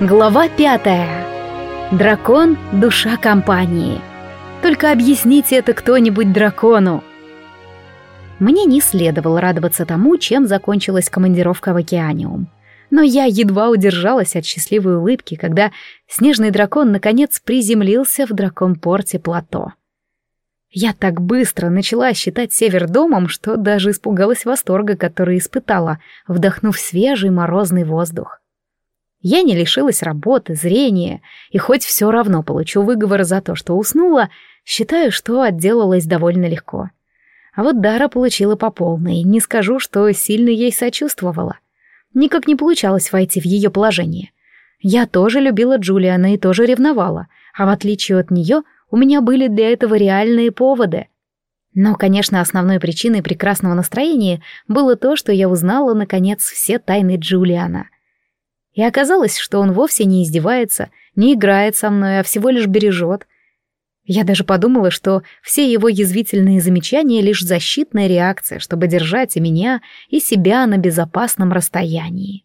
Глава пятая. Дракон — душа компании. Только объясните это кто-нибудь дракону. Мне не следовало радоваться тому, чем закончилась командировка в Океаниум. Но я едва удержалась от счастливой улыбки, когда снежный дракон наконец приземлился в дракон-порте плато. Я так быстро начала считать север домом, что даже испугалась восторга, который испытала, вдохнув свежий морозный воздух. Я не лишилась работы, зрения, и хоть все равно получу выговор за то, что уснула, считаю, что отделалась довольно легко. А вот Дара получила по полной, не скажу, что сильно ей сочувствовала. Никак не получалось войти в ее положение. Я тоже любила Джулиана и тоже ревновала, а в отличие от нее у меня были для этого реальные поводы. Но, конечно, основной причиной прекрасного настроения было то, что я узнала, наконец, все тайны Джулиана — и оказалось, что он вовсе не издевается, не играет со мной, а всего лишь бережет. Я даже подумала, что все его язвительные замечания — лишь защитная реакция, чтобы держать и меня, и себя на безопасном расстоянии.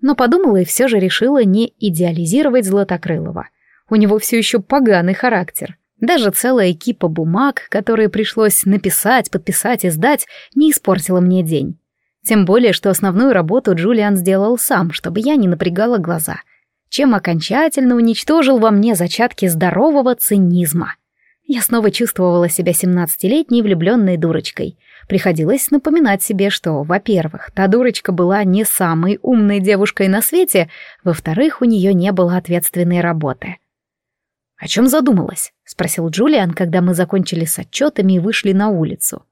Но подумала и все же решила не идеализировать Златокрылова. У него все еще поганый характер. Даже целая экипа бумаг, которые пришлось написать, подписать и сдать, не испортила мне день. Тем более, что основную работу Джулиан сделал сам, чтобы я не напрягала глаза, чем окончательно уничтожил во мне зачатки здорового цинизма. Я снова чувствовала себя семнадцатилетней влюбленной дурочкой. Приходилось напоминать себе, что, во-первых, та дурочка была не самой умной девушкой на свете, во-вторых, у нее не было ответственной работы. «О чем задумалась?» — спросил Джулиан, когда мы закончили с отчетами и вышли на улицу.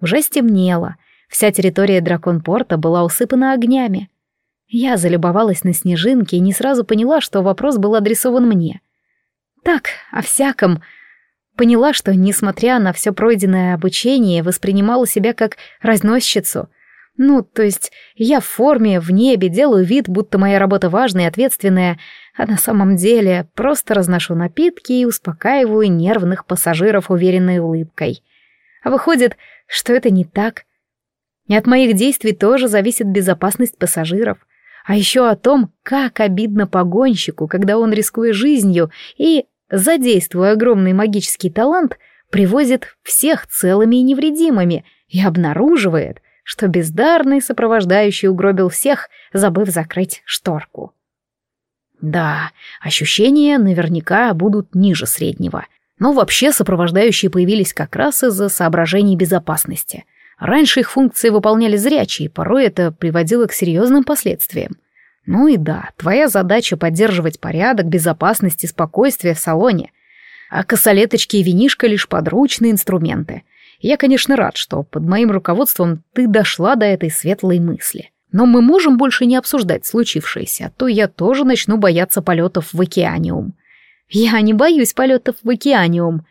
Уже стемнело, Вся территория дракон-порта была усыпана огнями. Я залюбовалась на снежинки и не сразу поняла, что вопрос был адресован мне. Так, о всяком. Поняла, что, несмотря на все пройденное обучение, воспринимала себя как разносчицу. Ну, то есть я в форме, в небе, делаю вид, будто моя работа важная и ответственная, а на самом деле просто разношу напитки и успокаиваю нервных пассажиров уверенной улыбкой. А выходит, что это не так — и от моих действий тоже зависит безопасность пассажиров. А еще о том, как обидно погонщику, когда он, рискуя жизнью и, задействуя огромный магический талант, привозит всех целыми и невредимыми и обнаруживает, что бездарный сопровождающий угробил всех, забыв закрыть шторку. Да, ощущения наверняка будут ниже среднего. Но вообще сопровождающие появились как раз из-за соображений безопасности — Раньше их функции выполняли зрячие, порой это приводило к серьезным последствиям. Ну и да, твоя задача поддерживать порядок, безопасность и спокойствие в салоне. А косолеточки и винишка лишь подручные инструменты. Я, конечно, рад, что под моим руководством ты дошла до этой светлой мысли. Но мы можем больше не обсуждать случившееся, а то я тоже начну бояться полетов в океаниум. Я не боюсь полетов в океаниум,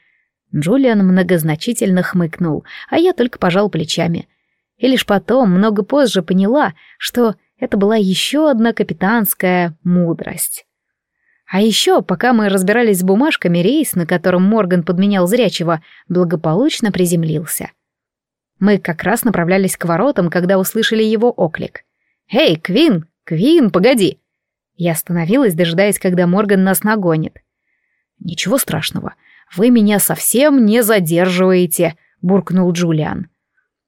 Джулиан многозначительно хмыкнул, а я только пожал плечами. И лишь потом, много позже, поняла, что это была еще одна капитанская мудрость. А еще, пока мы разбирались с бумажками, рейс, на котором Морган подменял зрячего, благополучно приземлился. Мы как раз направлялись к воротам, когда услышали его оклик. «Эй, Квин! Квин, погоди!» Я остановилась, дожидаясь, когда Морган нас нагонит. «Ничего страшного. «Вы меня совсем не задерживаете», — буркнул Джулиан.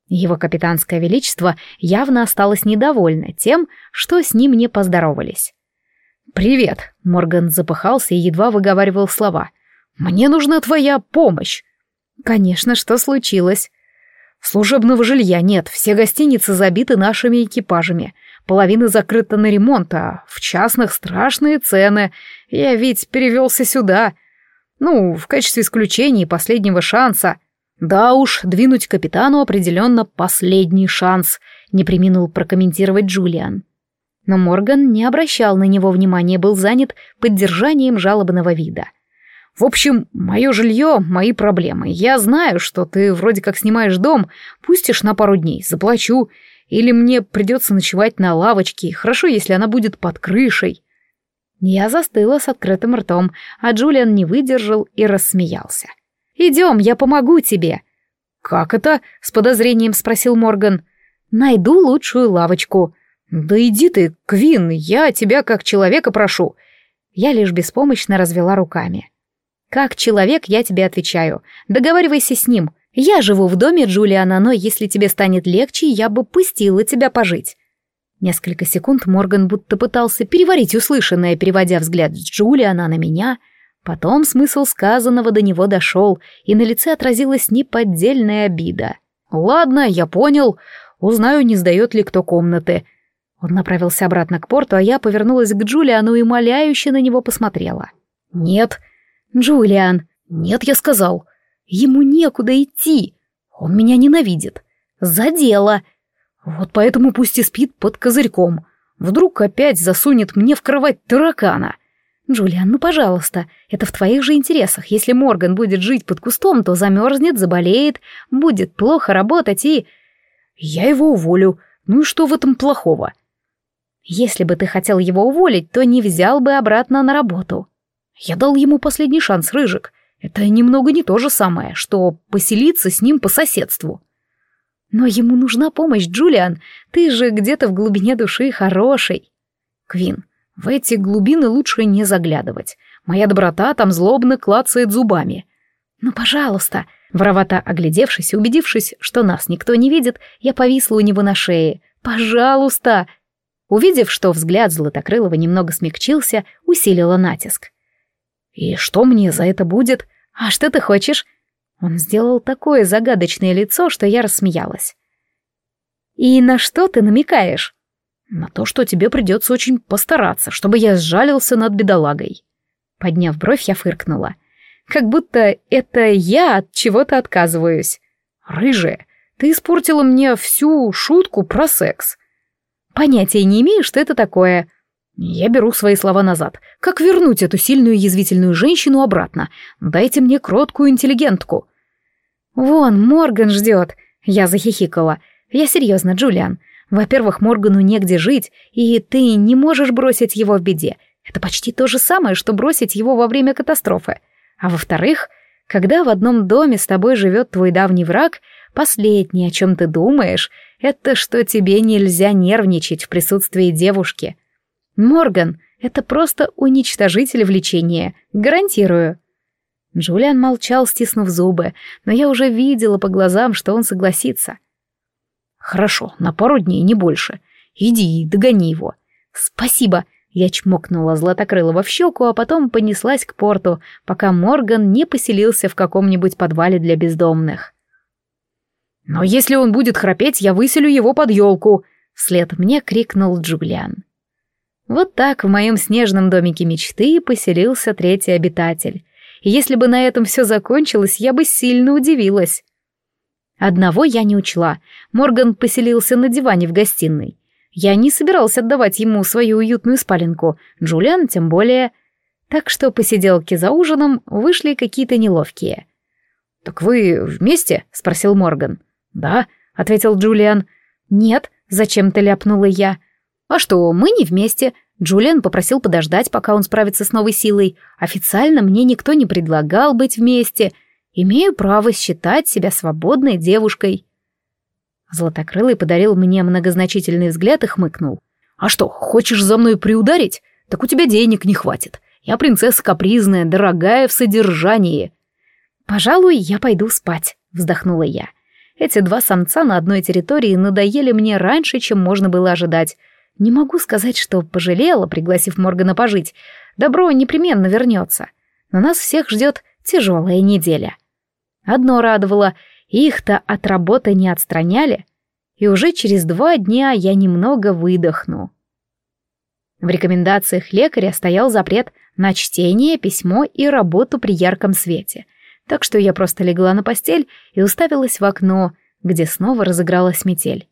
Его капитанское величество явно осталось недовольно тем, что с ним не поздоровались. «Привет», — Морган запыхался и едва выговаривал слова. «Мне нужна твоя помощь». «Конечно, что случилось?» «Служебного жилья нет, все гостиницы забиты нашими экипажами. Половина закрыта на ремонт, а в частных страшные цены. Я ведь перевелся сюда. Ну, в качестве исключения последнего шанса. Да уж, двинуть капитану определенно последний шанс, не приминул прокомментировать Джулиан. Но Морган не обращал на него внимания, был занят поддержанием жалобного вида. В общем, мое жилье — мои проблемы. Я знаю, что ты вроде как снимаешь дом, пустишь на пару дней, заплачу. Или мне придется ночевать на лавочке, хорошо, если она будет под крышей. Я застыла с открытым ртом, а Джулиан не выдержал и рассмеялся. «Идем, я помогу тебе». «Как это?» — с подозрением спросил Морган. «Найду лучшую лавочку». «Да иди ты, Квин, я тебя как человека прошу». Я лишь беспомощно развела руками. «Как человек я тебе отвечаю. Договаривайся с ним. Я живу в доме Джулиана, но если тебе станет легче, я бы пустила тебя пожить». Несколько секунд Морган будто пытался переварить услышанное, переводя взгляд с Джулиана на меня. Потом смысл сказанного до него дошел, и на лице отразилась неподдельная обида. «Ладно, я понял. Узнаю, не сдает ли кто комнаты». Он направился обратно к порту, а я повернулась к Джулиану и моляюще на него посмотрела. «Нет». «Джулиан». «Нет, я сказал». «Ему некуда идти. Он меня ненавидит. За дело». «Вот поэтому пусть и спит под козырьком. Вдруг опять засунет мне в кровать таракана». «Джулиан, ну пожалуйста, это в твоих же интересах. Если Морган будет жить под кустом, то замерзнет, заболеет, будет плохо работать и...» «Я его уволю. Ну и что в этом плохого?» «Если бы ты хотел его уволить, то не взял бы обратно на работу». «Я дал ему последний шанс, Рыжик. Это немного не то же самое, что поселиться с ним по соседству». «Но ему нужна помощь, Джулиан. Ты же где-то в глубине души хороший». «Квин, в эти глубины лучше не заглядывать. Моя доброта там злобно клацает зубами. Ну, пожалуйста. Воровато оглядевшись и убедившись, что нас никто не видит, я повисла у него на шее. Пожалуйста. Увидев, что взгляд Златокрылова немного смягчился, усилила натиск. «И что мне за это будет? А что ты хочешь?» Он сделал такое загадочное лицо, что я рассмеялась. «И на что ты намекаешь?» На то, что тебе придется очень постараться, чтобы я сжалился над бедолагой. Подняв бровь, я фыркнула. Как будто это я от чего-то отказываюсь. Рыжая, ты испортила мне всю шутку про секс. Понятия не имею, что это такое. Я беру свои слова назад. Как вернуть эту сильную язвительную женщину обратно? Дайте мне кроткую интеллигентку. Вон, Морган ждет. Я захихикала. Я серьезно, Джулиан. Во-первых, Моргану негде жить, и ты не можешь бросить его в беде. Это почти то же самое, что бросить его во время катастрофы. А во-вторых, когда в одном доме с тобой живет твой давний враг, последнее, о чем ты думаешь, это что тебе нельзя нервничать в присутствии девушки. Морган — это просто уничтожитель влечения, гарантирую. Джулиан молчал, стиснув зубы, но я уже видела по глазам, что он согласится. «Хорошо, на пару дней, не больше. Иди догони его». «Спасибо», — я чмокнула Златокрылова в щеку, а потом понеслась к порту, пока Морган не поселился в каком-нибудь подвале для бездомных. «Но если он будет храпеть, я выселю его под елку», — вслед мне крикнул Джулиан. Вот так в моем снежном домике мечты поселился третий обитатель. И если бы на этом все закончилось, я бы сильно удивилась. Одного я не учла. Морган поселился на диване в гостиной. Я не собирался отдавать ему свою уютную спаленку, Джулиан тем более. Так что посиделки за ужином вышли какие-то неловкие. «Так вы вместе?» — спросил Морган. «Да», — ответил Джулиан. «Нет», — зачем-то ляпнула я. «А что, мы не вместе?» Джулиан попросил подождать, пока он справится с новой силой. Официально мне никто не предлагал быть вместе — Имею право считать себя свободной девушкой. Златокрылый подарил мне многозначительный взгляд и хмыкнул. «А что, хочешь за мной приударить? Так у тебя денег не хватит. Я принцесса капризная, дорогая в содержании». «Пожалуй, я пойду спать», — вздохнула я. Эти два самца на одной территории надоели мне раньше, чем можно было ожидать. Не могу сказать, что пожалела, пригласив Моргана пожить. Добро непременно вернется. Но нас всех ждет тяжелая неделя. Одно радовало, их-то от работы не отстраняли, и уже через два дня я немного выдохну. В рекомендациях лекаря стоял запрет на чтение, письмо и работу при ярком свете, так что я просто легла на постель и уставилась в окно, где снова разыгралась метель.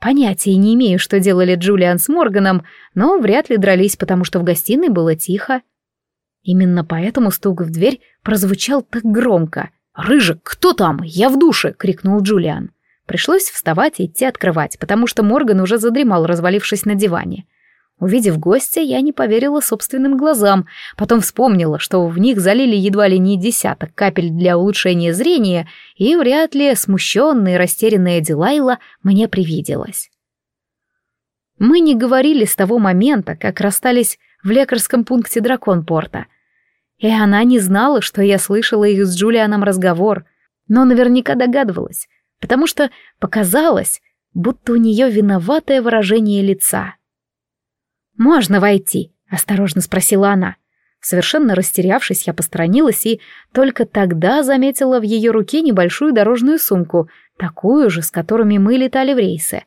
Понятия не имею, что делали Джулиан с Морганом, но вряд ли дрались, потому что в гостиной было тихо. Именно поэтому стук в дверь прозвучал так громко — «Рыжик, кто там? Я в душе!» — крикнул Джулиан. Пришлось вставать и идти открывать, потому что Морган уже задремал, развалившись на диване. Увидев гостя, я не поверила собственным глазам, потом вспомнила, что в них залили едва ли не десяток капель для улучшения зрения, и вряд ли смущенная и растерянная Дилайла мне привиделась. Мы не говорили с того момента, как расстались в лекарском пункте Драконпорта. И она не знала, что я слышала их с Джулианом разговор, но наверняка догадывалась, потому что показалось, будто у нее виноватое выражение лица. «Можно войти?» — осторожно спросила она. Совершенно растерявшись, я посторонилась и только тогда заметила в ее руке небольшую дорожную сумку, такую же, с которыми мы летали в рейсы.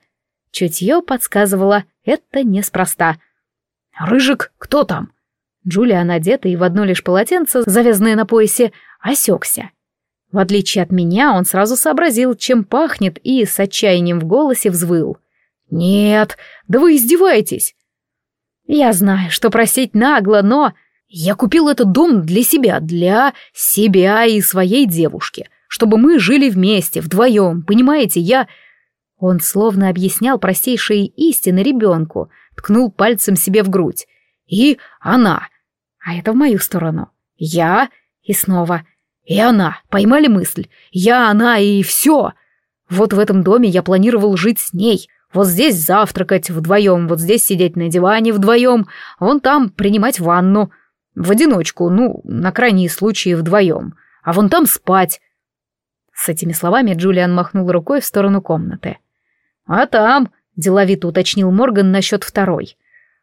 Чутье подсказывало, это неспроста. «Рыжик, кто там?» Джулия, надета и в одно лишь полотенце, завязанное на поясе, осекся. В отличие от меня, он сразу сообразил, чем пахнет, и с отчаянием в голосе взвыл. «Нет, да вы издеваетесь!» «Я знаю, что просить нагло, но...» «Я купил этот дом для себя, для себя и своей девушки, чтобы мы жили вместе, вдвоем, понимаете, я...» Он словно объяснял простейшие истины ребенку, ткнул пальцем себе в грудь. «И она!» А это в мою сторону. «Я...» И снова и она, поймали мысль. Я, она и все. Вот в этом доме я планировал жить с ней. Вот здесь завтракать вдвоем, вот здесь сидеть на диване вдвоем, вон там принимать ванну. В одиночку, ну, на крайние случаи вдвоем. А вон там спать. С этими словами Джулиан махнул рукой в сторону комнаты. «А там», — деловито уточнил Морган насчет второй,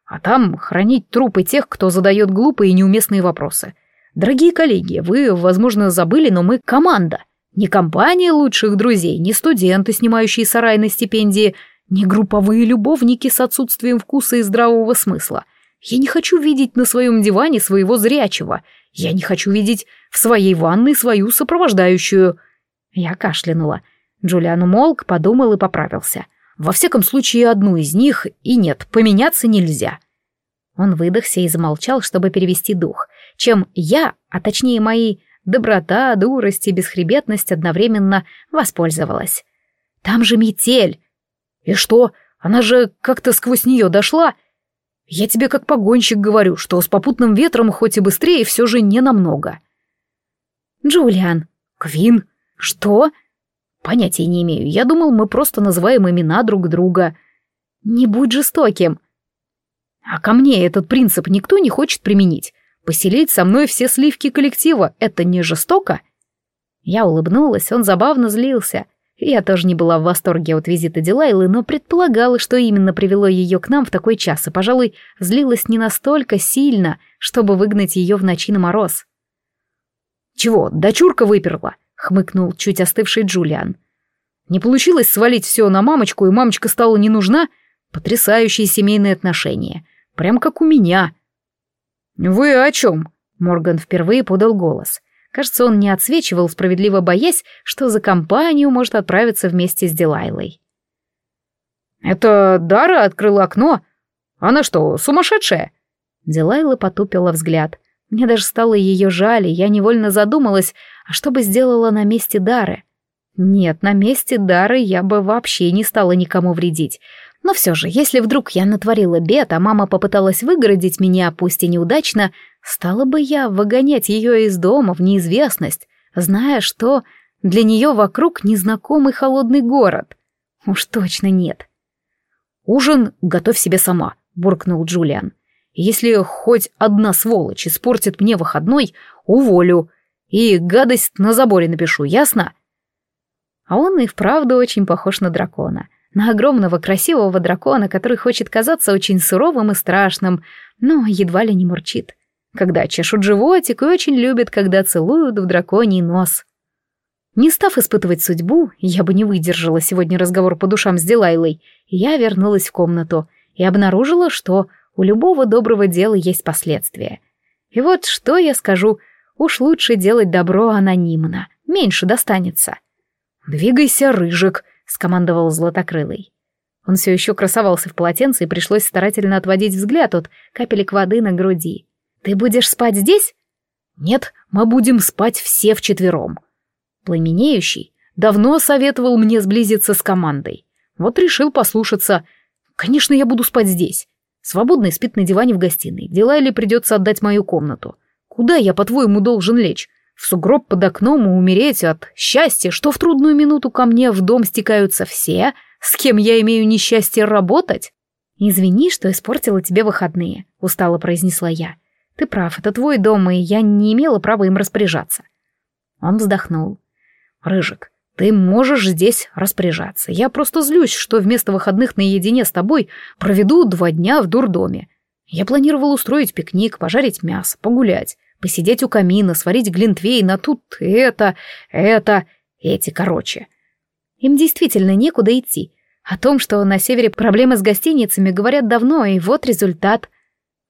«а там хранить трупы тех, кто задает глупые и неуместные вопросы. Дорогие коллеги, вы, возможно, забыли, но мы команда. Не компания лучших друзей, не студенты, снимающие сарай на стипендии, не групповые любовники с отсутствием вкуса и здравого смысла. Я не хочу видеть на своем диване своего зрячего. Я не хочу видеть в своей ванной свою сопровождающую. Я кашлянула. Джулиан умолк, подумал и поправился. Во всяком случае, одну из них, и нет, поменяться нельзя. Он выдохся и замолчал, чтобы перевести дух — чем я, а точнее мои доброта, дурость и бесхребетность одновременно воспользовалась. Там же метель. И что, она же как-то сквозь нее дошла? Я тебе как погонщик говорю, что с попутным ветром хоть и быстрее, все же не намного. Джулиан. Квин. Что? Понятия не имею. Я думал, мы просто называем имена друг друга. Не будь жестоким. А ко мне этот принцип никто не хочет применить. Поселить со мной все сливки коллектива — это не жестоко?» Я улыбнулась, он забавно злился. Я тоже не была в восторге от визита Дилайлы, но предполагала, что именно привело ее к нам в такой час, и, пожалуй, злилась не настолько сильно, чтобы выгнать ее в ночи на мороз. «Чего, дочурка выперла?» — хмыкнул чуть остывший Джулиан. «Не получилось свалить все на мамочку, и мамочка стала не нужна? Потрясающие семейные отношения. Прям как у меня». «Вы о чем?» Морган впервые подал голос. Кажется, он не отсвечивал, справедливо боясь, что за компанию может отправиться вместе с Дилайлой. «Это Дара открыла окно? Она что, сумасшедшая?» Дилайла потупила взгляд. Мне даже стало ее жаль, и я невольно задумалась, а что бы сделала на месте Дары? Нет, на месте Дары я бы вообще не стала никому вредить. Но все же, если вдруг я натворила бед, а мама попыталась выгородить меня, пусть и неудачно, стала бы я выгонять ее из дома в неизвестность, зная, что для нее вокруг незнакомый холодный город. Уж точно нет. «Ужин готовь себе сама», — буркнул Джулиан. «Если хоть одна сволочь испортит мне выходной, уволю. И гадость на заборе напишу, ясно?» А он и вправду очень похож на дракона — на огромного красивого дракона, который хочет казаться очень суровым и страшным, но едва ли не мурчит. Когда чешут животик и очень любит, когда целуют в драконий нос. Не став испытывать судьбу, я бы не выдержала сегодня разговор по душам с Дилайлой, я вернулась в комнату и обнаружила, что у любого доброго дела есть последствия. И вот что я скажу, уж лучше делать добро анонимно, меньше достанется. «Двигайся, рыжик», скомандовал Златокрылый. Он все еще красовался в полотенце, и пришлось старательно отводить взгляд от капелек воды на груди. «Ты будешь спать здесь?» «Нет, мы будем спать все вчетвером». Пламенеющий давно советовал мне сблизиться с командой. Вот решил послушаться. Конечно, я буду спать здесь. Свободный спит на диване в гостиной. Дела или придется отдать мою комнату. Куда я, по-твоему, должен лечь? В сугроб под окном и умереть от счастья, что в трудную минуту ко мне в дом стекаются все, с кем я имею несчастье работать? «Извини, что испортила тебе выходные», — устало произнесла я. «Ты прав, это твой дом, и я не имела права им распоряжаться». Он вздохнул. «Рыжик, ты можешь здесь распоряжаться. Я просто злюсь, что вместо выходных наедине с тобой проведу два дня в дурдоме. Я планировал устроить пикник, пожарить мясо, погулять, посидеть у камина, сварить глинтвейн, а тут это, это, эти, короче. Им действительно некуда идти. О том, что на севере проблемы с гостиницами, говорят давно, и вот результат.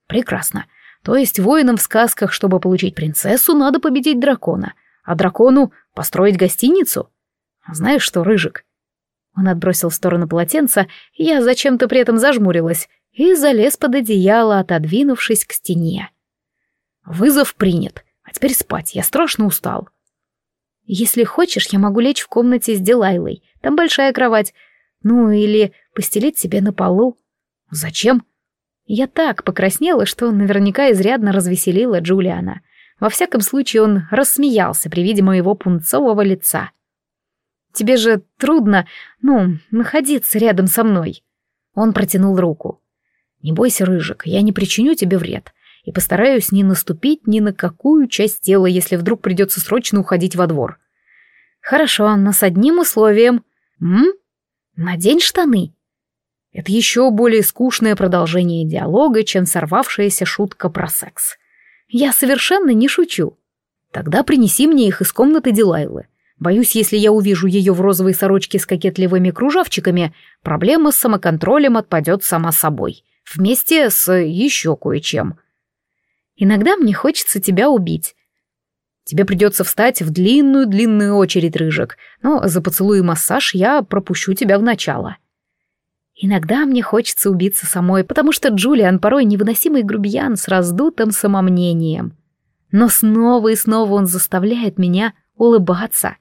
Прекрасно. То есть воинам в сказках, чтобы получить принцессу, надо победить дракона, а дракону построить гостиницу? Знаешь что, Рыжик? Он отбросил в сторону полотенца, я зачем-то при этом зажмурилась и залез под одеяло, отодвинувшись к стене. Вызов принят, а теперь спать, я страшно устал. Если хочешь, я могу лечь в комнате с Дилайлой, там большая кровать, ну, или постелить себе на полу. Зачем? Я так покраснела, что наверняка изрядно развеселила Джулиана. Во всяком случае, он рассмеялся при виде моего пунцового лица. «Тебе же трудно, ну, находиться рядом со мной». Он протянул руку. «Не бойся, Рыжик, я не причиню тебе вред и постараюсь не наступить ни на какую часть тела, если вдруг придется срочно уходить во двор». «Хорошо, но с одним условием. М? Надень штаны. Это еще более скучное продолжение диалога, чем сорвавшаяся шутка про секс. Я совершенно не шучу. Тогда принеси мне их из комнаты Дилайлы. Боюсь, если я увижу ее в розовой сорочке с кокетливыми кружавчиками, проблема с самоконтролем отпадет сама собой. Вместе с еще кое-чем. Иногда мне хочется тебя убить. Тебе придется встать в длинную-длинную очередь, Рыжик, но за поцелуй и массаж я пропущу тебя в начало. Иногда мне хочется убиться самой, потому что Джулиан порой невыносимый грубиян с раздутым самомнением. Но снова и снова он заставляет меня улыбаться.